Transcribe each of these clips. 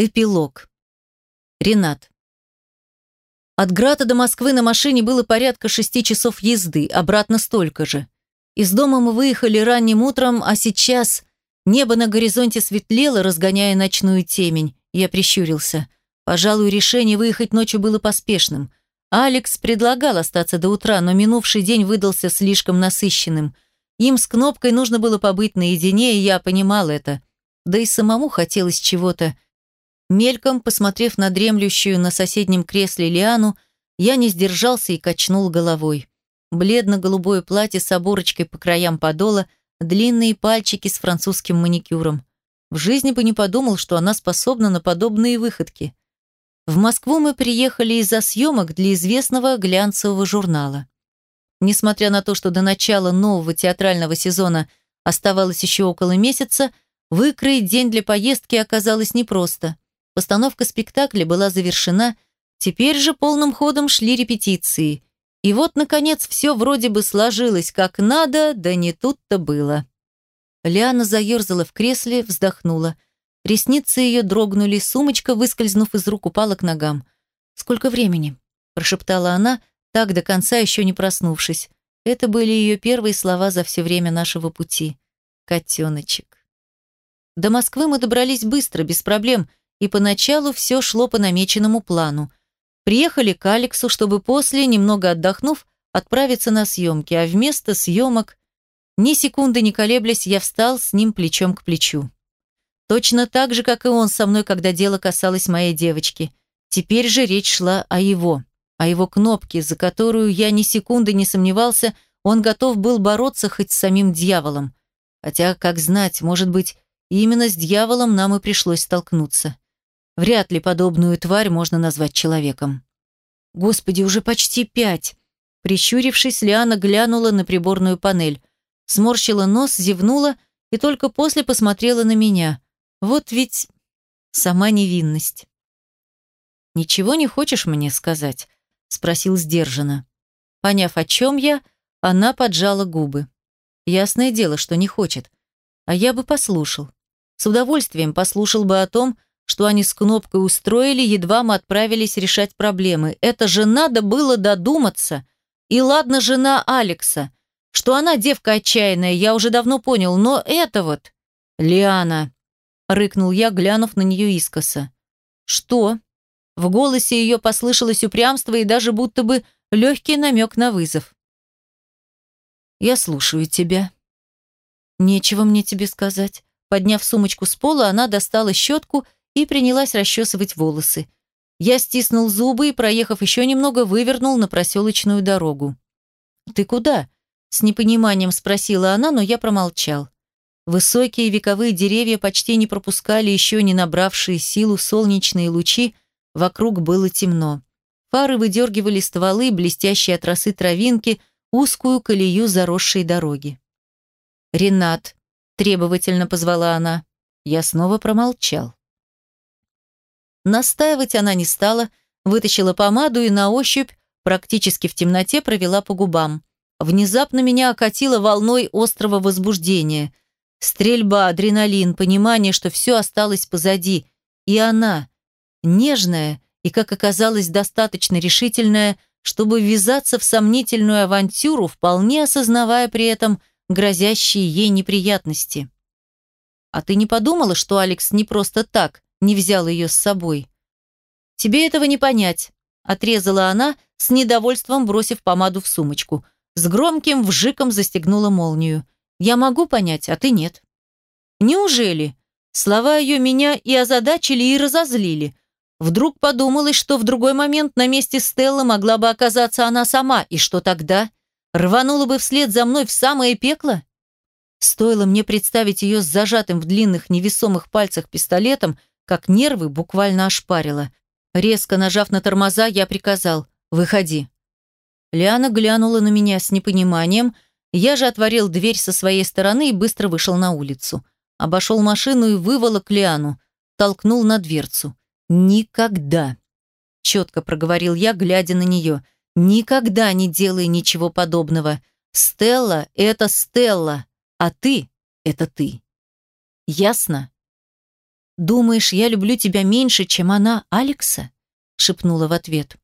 Эпилог. Ренат. От Грата до Москвы на машине было порядка шести часов езды, обратно столько же. Из дома мы выехали ранним утром, а сейчас небо на горизонте светлело, разгоняя ночную темень. Я прищурился. Пожалуй, решение выехать ночью было поспешным. Алекс предлагал остаться до утра, но минувший день выдался слишком насыщенным. Им с Кнопкой нужно было побыть наедине, и я понимал это. Да и самому хотелось чего-то, Мельком, посмотрев на дремлющую на соседнем кресле Лиану, я не сдержался и качнул головой. Бледно-голубое платье с оборочкой по краям подола, длинные пальчики с французским маникюром. В жизни бы не подумал, что она способна на подобные выходки. В Москву мы приехали из-за съемок для известного глянцевого журнала. Несмотря на то, что до начала нового театрального сезона оставалось еще около месяца, выкроить день для поездки оказалось непросто – Постановка спектакля была завершена, теперь же полным ходом шли репетиции. И вот, наконец, все вроде бы сложилось как надо, да не тут-то было. Лиана заерзала в кресле, вздохнула. Ресницы ее дрогнули, сумочка, выскользнув из рук, упала к ногам. «Сколько времени?» – прошептала она, так до конца еще не проснувшись. Это были ее первые слова за все время нашего пути. «Котеночек». До Москвы мы добрались быстро, без проблем, и поначалу все шло по намеченному плану. Приехали к Алексу, чтобы после, немного отдохнув, отправиться на съемки, а вместо съемок, ни секунды не колеблясь, я встал с ним плечом к плечу. Точно так же, как и он со мной, когда дело касалось моей девочки. Теперь же речь шла о его, о его кнопке, за которую я ни секунды не сомневался, он готов был бороться хоть с самим дьяволом. Хотя, как знать, может быть, именно с дьяволом нам и пришлось столкнуться. Вряд ли подобную тварь можно назвать человеком. Господи, уже почти пять. Прищурившись, Лиана глянула на приборную панель, сморщила нос, зевнула и только после посмотрела на меня. Вот ведь сама невинность. «Ничего не хочешь мне сказать?» – спросил сдержанно. Поняв, о чем я, она поджала губы. Ясное дело, что не хочет. А я бы послушал. С удовольствием послушал бы о том, что они с Кнопкой устроили, едва мы отправились решать проблемы. Это же надо было додуматься. И ладно, жена Алекса. Что она девка отчаянная, я уже давно понял, но это вот... Лиана, рыкнул я, глянув на нее искоса. Что? В голосе ее послышалось упрямство и даже будто бы легкий намек на вызов. «Я слушаю тебя». «Нечего мне тебе сказать». Подняв сумочку с пола, она достала щетку и принялась расчесывать волосы. Я стиснул зубы и, проехав еще немного, вывернул на проселочную дорогу. «Ты куда?» – с непониманием спросила она, но я промолчал. Высокие вековые деревья почти не пропускали еще не набравшие силу солнечные лучи, вокруг было темно. Фары выдергивали стволы, блестящие от росы травинки, узкую колею заросшей дороги. «Ренат», – требовательно позвала она. Я снова промолчал. Настаивать она не стала, вытащила помаду и на ощупь, практически в темноте, провела по губам. Внезапно меня окатило волной острого возбуждения. Стрельба, адреналин, понимание, что все осталось позади. И она, нежная и, как оказалось, достаточно решительная, чтобы ввязаться в сомнительную авантюру, вполне осознавая при этом грозящие ей неприятности. «А ты не подумала, что Алекс не просто так не взял ее с собой. «Тебе этого не понять», – отрезала она, с недовольством бросив помаду в сумочку. С громким вжиком застегнула молнию. «Я могу понять, а ты нет». «Неужели?» Слова ее меня и озадачили, и разозлили. Вдруг подумалось, что в другой момент на месте Стеллы могла бы оказаться она сама, и что тогда? Рванула бы вслед за мной в самое пекло? Стоило мне представить ее с зажатым в длинных невесомых пальцах пистолетом, как нервы буквально ошпарило. Резко нажав на тормоза, я приказал «Выходи». Лиана глянула на меня с непониманием, я же отворил дверь со своей стороны и быстро вышел на улицу. Обошел машину и выволок Лиану, толкнул на дверцу. «Никогда!» – четко проговорил я, глядя на нее. «Никогда не делай ничего подобного. Стелла – это Стелла, а ты – это ты. Ясно?» «Думаешь, я люблю тебя меньше, чем она, Алекса?» шепнула в ответ.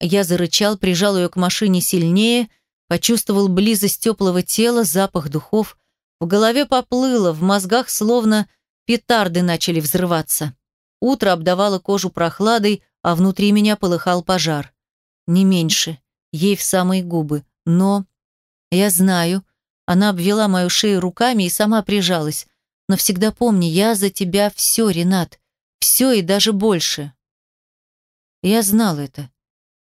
Я зарычал, прижал ее к машине сильнее, почувствовал близость теплого тела, запах духов. В голове поплыло, в мозгах словно петарды начали взрываться. Утро обдавало кожу прохладой, а внутри меня полыхал пожар. Не меньше, ей в самые губы, но... Я знаю, она обвела мою шею руками и сама прижалась. Но всегда помни, я за тебя все, Ренат. Все и даже больше. Я знал это.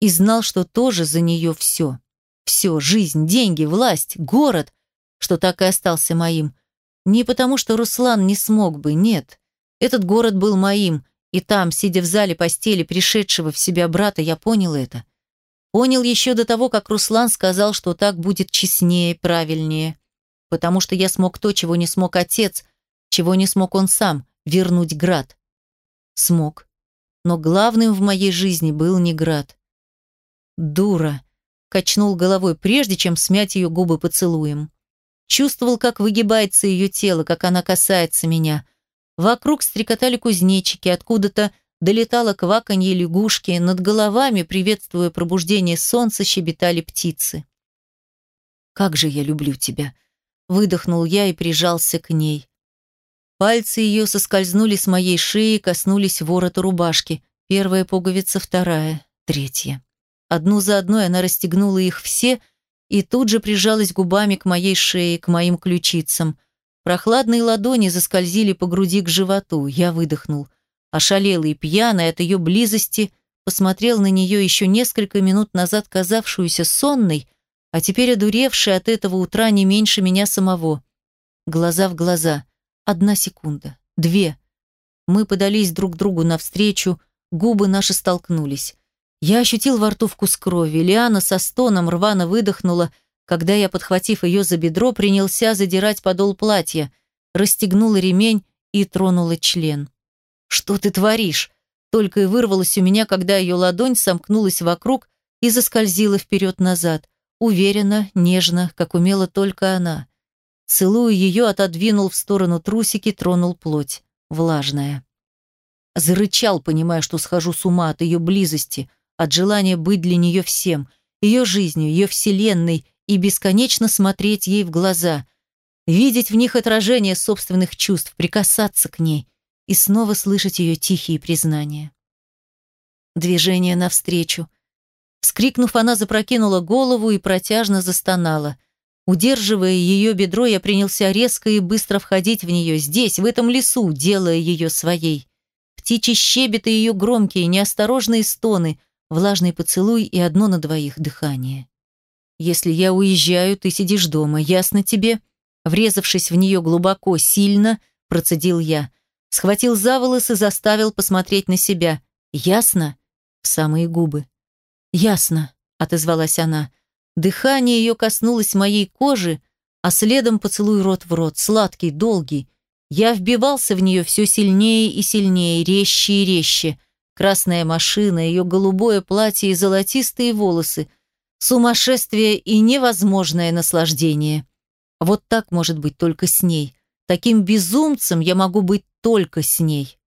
И знал, что тоже за нее все. Все, жизнь, деньги, власть, город, что так и остался моим. Не потому, что Руслан не смог бы, нет. Этот город был моим, и там, сидя в зале постели пришедшего в себя брата, я понял это. Понял еще до того, как Руслан сказал, что так будет честнее, правильнее. Потому что я смог то, чего не смог отец, чего не смог он сам, вернуть град. Смог. Но главным в моей жизни был не град. Дура. Качнул головой, прежде чем смять ее губы поцелуем. Чувствовал, как выгибается ее тело, как она касается меня. Вокруг стрекотали кузнечики, откуда-то долетало кваканье лягушки, над головами, приветствуя пробуждение солнца, щебетали птицы. «Как же я люблю тебя!» Выдохнул я и прижался к ней. Пальцы ее соскользнули с моей шеи, коснулись ворота рубашки. Первая пуговица, вторая, третья. Одну за одной она расстегнула их все и тут же прижалась губами к моей шее, к моим ключицам – Прохладные ладони заскользили по груди к животу. Я выдохнул. Ошалелый пьяный от ее близости, посмотрел на нее еще несколько минут назад казавшуюся сонной, а теперь одуревшей от этого утра не меньше меня самого. Глаза в глаза. Одна секунда. Две. Мы подались друг другу навстречу, губы наши столкнулись. Я ощутил во рту вкус крови. Лиана со стоном рвано выдохнула, когда я, подхватив ее за бедро, принялся задирать подол платья, расстегнула ремень и тронула член. «Что ты творишь?» Только и вырвалось у меня, когда ее ладонь сомкнулась вокруг и заскользила вперед-назад, уверенно, нежно, как умела только она. Целуя ее, отодвинул в сторону трусики, тронул плоть, влажная. Зарычал, понимая, что схожу с ума от ее близости, от желания быть для нее всем, ее жизнью, ее вселенной, и бесконечно смотреть ей в глаза, видеть в них отражение собственных чувств, прикасаться к ней и снова слышать ее тихие признания. Движение навстречу. Вскрикнув, она запрокинула голову и протяжно застонала. Удерживая ее бедро, я принялся резко и быстро входить в нее, здесь, в этом лесу, делая ее своей. Птичий щебет и ее громкие, неосторожные стоны, влажный поцелуй и одно на двоих дыхание. Если я уезжаю, ты сидишь дома, ясно тебе?» Врезавшись в нее глубоко, сильно, процедил я. Схватил за волосы, заставил посмотреть на себя. «Ясно?» В самые губы. «Ясно», — отозвалась она. Дыхание ее коснулось моей кожи, а следом поцелуй рот в рот, сладкий, долгий. Я вбивался в нее все сильнее и сильнее, резче и резче. Красная машина, ее голубое платье и золотистые волосы — Сумасшествие и невозможное наслаждение. Вот так может быть только с ней. Таким безумцем я могу быть только с ней.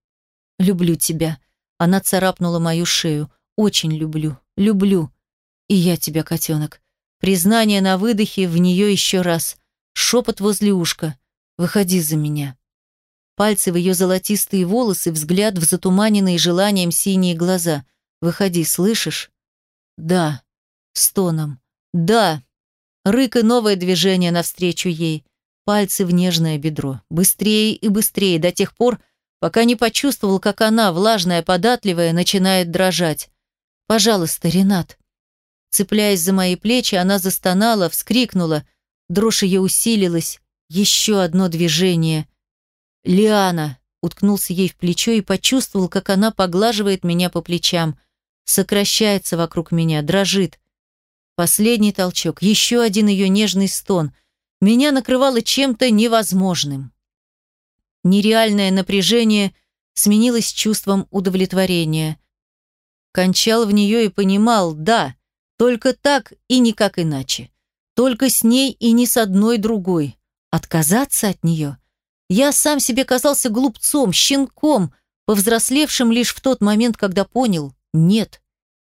Люблю тебя. Она царапнула мою шею. Очень люблю. Люблю. И я тебя, котенок. Признание на выдохе в нее еще раз. Шепот возле ушка. Выходи за меня. Пальцы в ее золотистые волосы, взгляд в затуманенные желанием синие глаза. Выходи, слышишь? Да стоном. «Да!» Рык и новое движение навстречу ей. Пальцы в нежное бедро. Быстрее и быстрее, до тех пор, пока не почувствовал, как она, влажная, податливая, начинает дрожать. «Пожалуйста, Ренат». Цепляясь за мои плечи, она застонала, вскрикнула. Дрожь ее усилилась. Еще одно движение. «Лиана!» уткнулся ей в плечо и почувствовал, как она поглаживает меня по плечам. Сокращается вокруг меня, дрожит. Последний толчок, еще один ее нежный стон. Меня накрывало чем-то невозможным. Нереальное напряжение сменилось чувством удовлетворения. Кончал в нее и понимал, да, только так и никак иначе. Только с ней и ни с одной другой. Отказаться от нее? Я сам себе казался глупцом, щенком, повзрослевшим лишь в тот момент, когда понял – нет.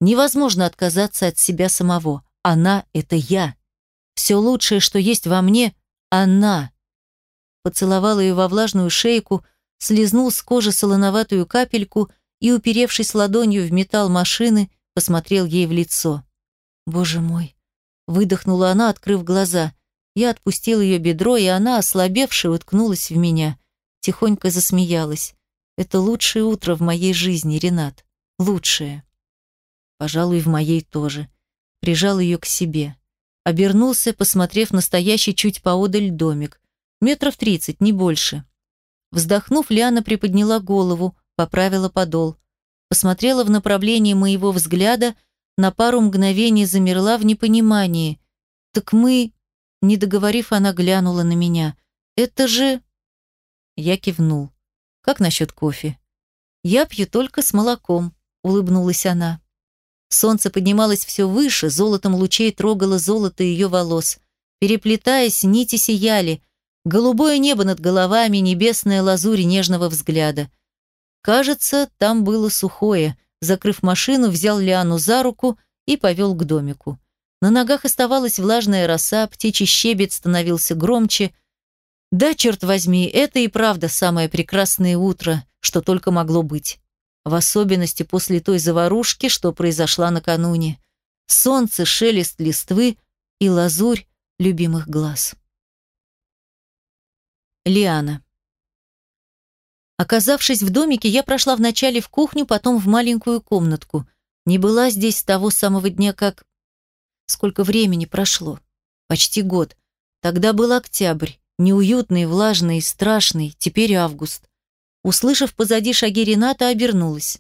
Невозможно отказаться от себя самого. Она – это я. Все лучшее, что есть во мне – она. Поцеловал ее во влажную шейку, слезнул с кожи солоноватую капельку и, уперевшись ладонью в металл машины, посмотрел ей в лицо. «Боже мой!» – выдохнула она, открыв глаза. Я отпустил ее бедро, и она, ослабевшая, уткнулась в меня. Тихонько засмеялась. «Это лучшее утро в моей жизни, Ренат. Лучшее». Пожалуй, в моей тоже. Прижал ее к себе. Обернулся, посмотрев настоящий чуть поодаль домик. Метров тридцать, не больше. Вздохнув, Лиана приподняла голову, поправила подол. Посмотрела в направлении моего взгляда, на пару мгновений замерла в непонимании. «Так мы...» Не договорив, она глянула на меня. «Это же...» Я кивнул. «Как насчет кофе?» «Я пью только с молоком», — улыбнулась она. Солнце поднималось все выше, золотом лучей трогало золото ее волос. Переплетаясь, нити сияли. Голубое небо над головами, небесная лазурь нежного взгляда. Кажется, там было сухое. Закрыв машину, взял Лиану за руку и повел к домику. На ногах оставалась влажная роса, птичий щебет становился громче. Да, черт возьми, это и правда самое прекрасное утро, что только могло быть в особенности после той заварушки, что произошла накануне. Солнце, шелест листвы и лазурь любимых глаз. Лиана. Оказавшись в домике, я прошла вначале в кухню, потом в маленькую комнатку. Не была здесь с того самого дня, как... Сколько времени прошло? Почти год. Тогда был октябрь, неуютный, влажный, страшный, теперь август. Услышав позади шаги Рената, обернулась.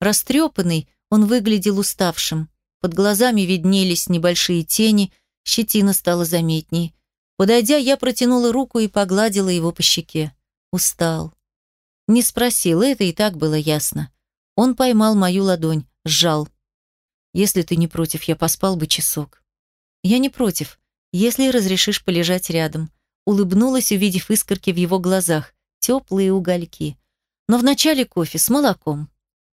Растрепанный, он выглядел уставшим. Под глазами виднелись небольшие тени, щетина стала заметней. Подойдя, я протянула руку и погладила его по щеке. Устал. Не спросил, это и так было ясно. Он поймал мою ладонь, сжал. «Если ты не против, я поспал бы часок». «Я не против, если разрешишь полежать рядом». Улыбнулась, увидев искорки в его глазах теплые угольки. Но вначале кофе с молоком.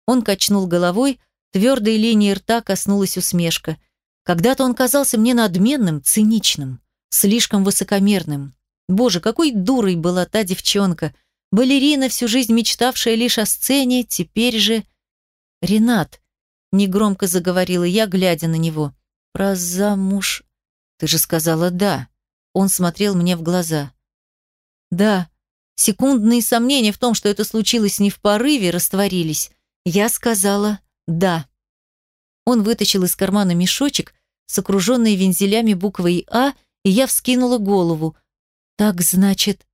Он качнул головой, твердой линии рта коснулась усмешка. Когда-то он казался мне надменным, циничным, слишком высокомерным. Боже, какой дурой была та девчонка. Балерина, всю жизнь мечтавшая лишь о сцене, теперь же... «Ренат», — негромко заговорила я, глядя на него, — «про замуж...» «Ты же сказала «да». Он смотрел мне в глаза. «Да», Секундные сомнения в том, что это случилось не в порыве, растворились. Я сказала «да». Он вытащил из кармана мешочек с окруженной вензелями буквой «А», и я вскинула голову. «Так, значит...»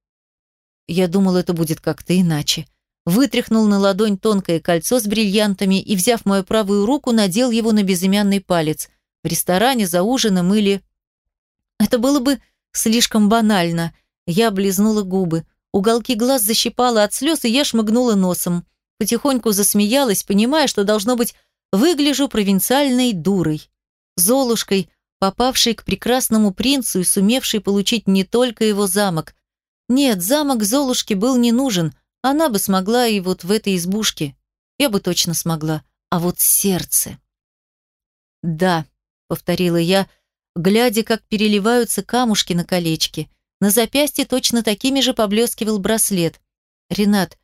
Я думал, это будет как-то иначе. Вытряхнул на ладонь тонкое кольцо с бриллиантами и, взяв мою правую руку, надел его на безымянный палец. В ресторане, за ужином или... Это было бы слишком банально. Я облизнула губы. Уголки глаз защипало от слез, и я шмыгнула носом. Потихоньку засмеялась, понимая, что, должно быть, выгляжу провинциальной дурой. Золушкой, попавшей к прекрасному принцу и сумевшей получить не только его замок. Нет, замок Золушки был не нужен, она бы смогла и вот в этой избушке. Я бы точно смогла. А вот сердце... «Да», — повторила я, глядя, как переливаются камушки на колечке. На запястье точно такими же поблескивал браслет. «Ренат,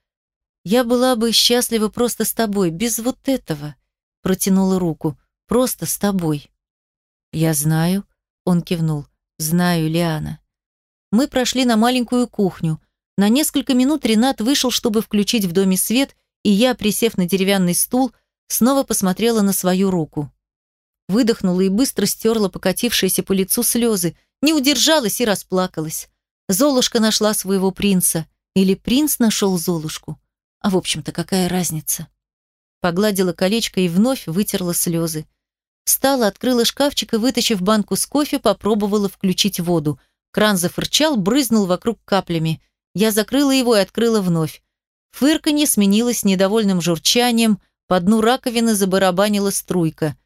я была бы счастлива просто с тобой, без вот этого», протянула руку. «Просто с тобой». «Я знаю», — он кивнул. «Знаю, Лиана». Мы прошли на маленькую кухню. На несколько минут Ренат вышел, чтобы включить в доме свет, и я, присев на деревянный стул, снова посмотрела на свою руку. Выдохнула и быстро стерла покатившиеся по лицу слезы, не удержалась и расплакалась. Золушка нашла своего принца. Или принц нашел Золушку. А в общем-то, какая разница? Погладила колечко и вновь вытерла слезы. Встала, открыла шкафчик и, вытащив банку с кофе, попробовала включить воду. Кран зафырчал, брызнул вокруг каплями. Я закрыла его и открыла вновь. Фырканье сменилось недовольным журчанием, по дну раковины забарабанила струйка.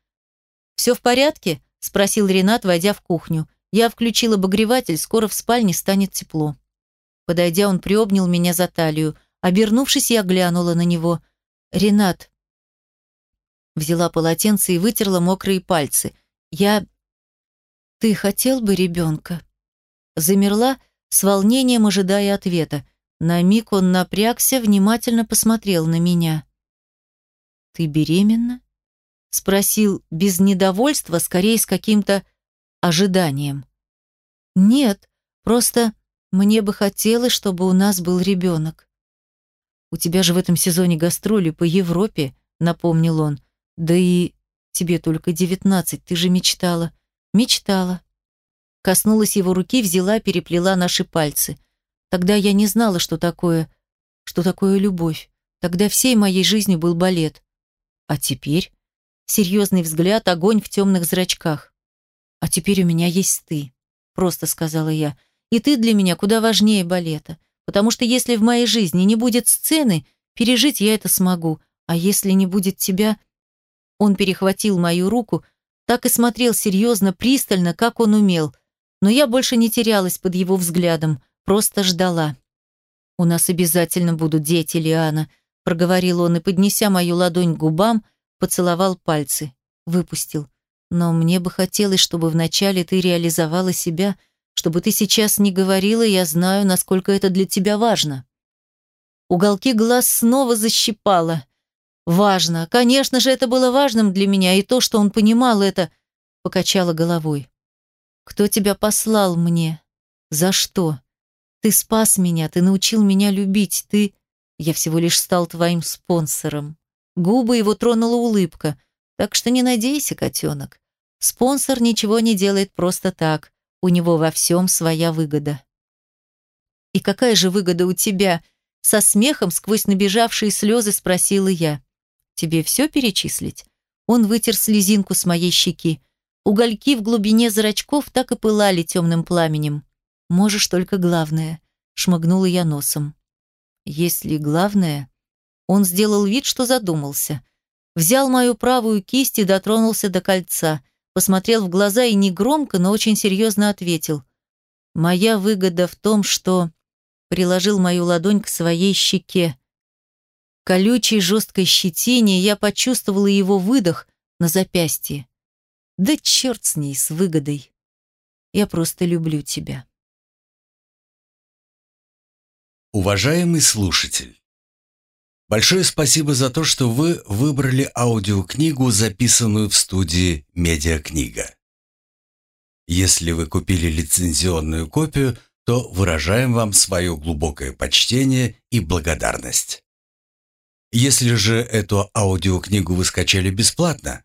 «Все в порядке?» – спросил Ренат, войдя в кухню. Я включила обогреватель, скоро в спальне станет тепло. Подойдя, он приобнял меня за талию. Обернувшись, я глянула на него. «Ренат». Взяла полотенце и вытерла мокрые пальцы. «Я...» «Ты хотел бы ребенка?» Замерла, с волнением ожидая ответа. На миг он напрягся, внимательно посмотрел на меня. «Ты беременна?» Спросил без недовольства, скорее с каким-то ожиданием. «Нет, просто мне бы хотелось, чтобы у нас был ребенок». «У тебя же в этом сезоне гастроли по Европе», — напомнил он. «Да и тебе только девятнадцать, ты же мечтала». «Мечтала». Коснулась его руки, взяла, переплела наши пальцы. Тогда я не знала, что такое, что такое любовь. Тогда всей моей жизнью был балет. А теперь? Серьезный взгляд, огонь в темных зрачках. А теперь у меня есть ты, просто сказала я. И ты для меня куда важнее балета. Потому что если в моей жизни не будет сцены, пережить я это смогу. А если не будет тебя... Он перехватил мою руку, так и смотрел серьезно, пристально, как он умел. Но я больше не терялась под его взглядом, просто ждала. «У нас обязательно будут дети, Лиана», проговорил он и, поднеся мою ладонь к губам, поцеловал пальцы, выпустил. Но мне бы хотелось, чтобы вначале ты реализовала себя, чтобы ты сейчас не говорила, я знаю, насколько это для тебя важно. Уголки глаз снова защипало. Важно. Конечно же, это было важным для меня, и то, что он понимал это, покачала головой. Кто тебя послал мне? За что? Ты спас меня, ты научил меня любить, ты... Я всего лишь стал твоим спонсором. Губы его тронула улыбка. Так что не надейся, котенок. Спонсор ничего не делает просто так. У него во всем своя выгода. «И какая же выгода у тебя?» Со смехом сквозь набежавшие слезы спросила я. «Тебе все перечислить?» Он вытер слезинку с моей щеки. Угольки в глубине зрачков так и пылали темным пламенем. «Можешь только главное», — шмыгнула я носом. «Если главное...» Он сделал вид, что задумался. Взял мою правую кисть и дотронулся до кольца, посмотрел в глаза и негромко, но очень серьезно ответил. «Моя выгода в том, что...» Приложил мою ладонь к своей щеке. Колючей жесткой щетине я почувствовала его выдох на запястье. Да черт с ней, с выгодой. Я просто люблю тебя. Уважаемый слушатель, Большое спасибо за то, что вы выбрали аудиокнигу, записанную в студии «Медиакнига». Если вы купили лицензионную копию, то выражаем вам свое глубокое почтение и благодарность. Если же эту аудиокнигу вы скачали бесплатно,